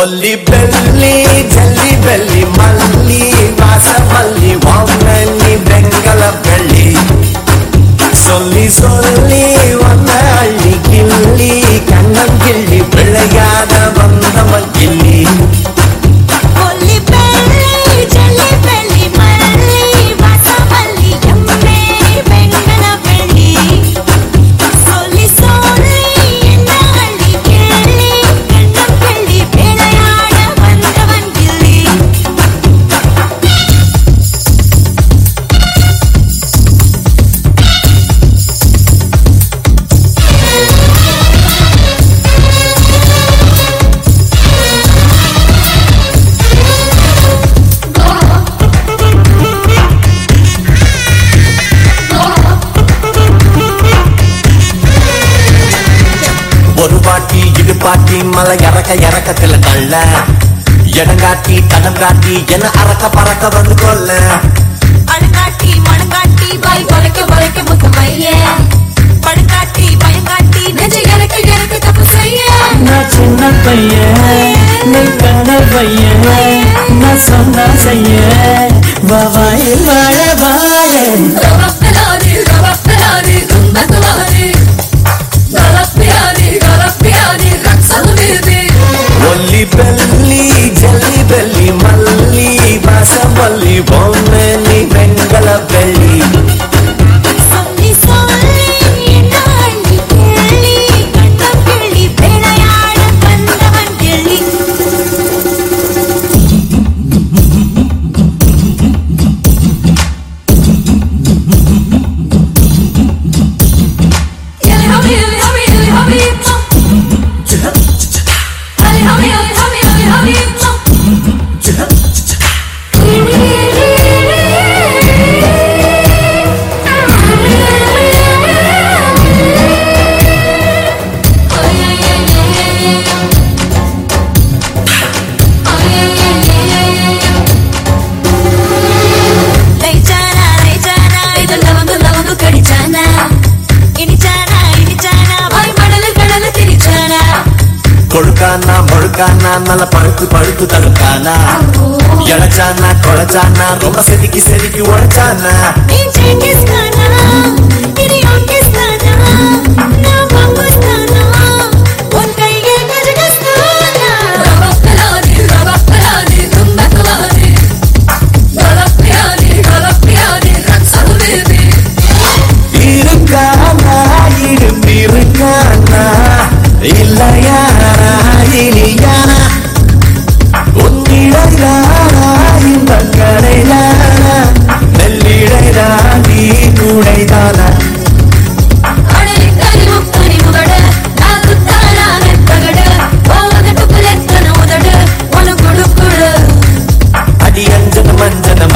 ఒల్లి బెల్లి జల్లి బెల్లి మల్లి వాసమల్లి వామ్మల్లి బెంగళ బెల్లి. సొల్లి సొల్లి వంద பாட்டி மலை இறக்க இறக்கத்துல கல்ல இடங்காட்டி தடம் காட்டி என அறக்க பறக்க வந்து கொள்ள. அழுங்காட்டி மணங்காட்டி பாய் பறக்க பறக்க முக்கு பைய படுங்காட்டி பயங்காட்டி நெஞ்ச இறக்க இறக்க தப்பு செய்ய. நான் சின்ன பையன் நீ கண்ண பையன் நான் சொன்னா செய்ய வாயில் வாழவா बलिवाने ముడుకానా ముడుకానా నల్ల పడుతు పడుతు తడుకానా ఎడచానా కొడచానా రొమ్మ సెదికి సెదికి ఒడచానా. இல்லையா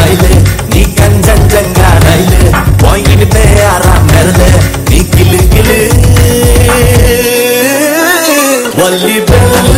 ரயிலு நீ கஞ்சன் ஜங்கா ரயிலு போயிட்டு ஆறாம் மெருது நீ கிளு கிளு. வள்ளி பெருது